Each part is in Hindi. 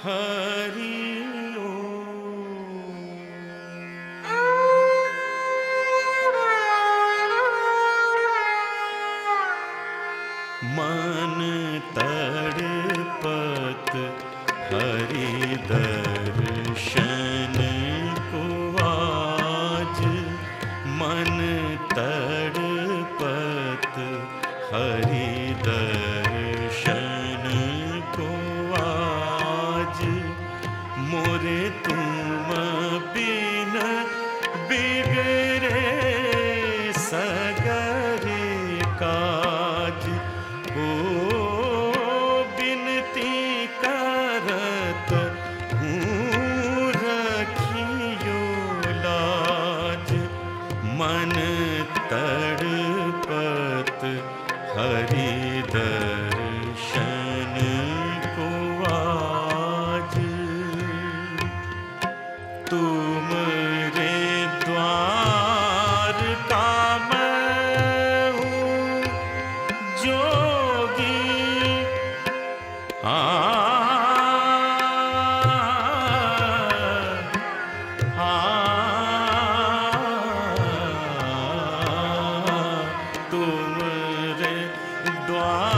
Huh. तड़पत हरि दर्शन को आज मन तड़पत हरि Doar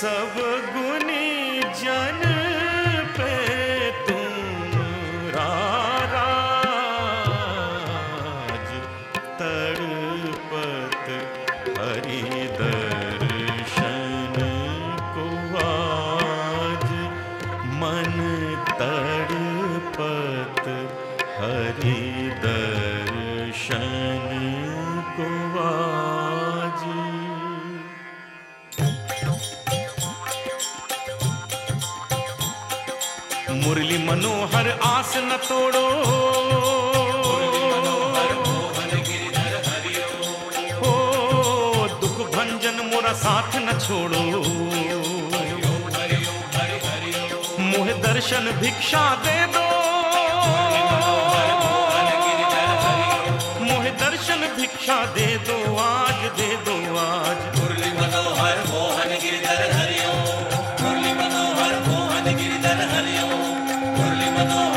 सब गुनी जन पे तुम राज तड़पत हरि दर्शन को आज मन तड़पत हरि दर्शन को आज। मुरली मनोहर आस न तोड़ो। हो, दुख भंजन मोरा साथ न छोड़ो। मोह दर्शन भिक्षा दे दो। मोह दर्शन भिक्षा दे दो, आज दे दो, आज। मुरली मनोहर हो Oh,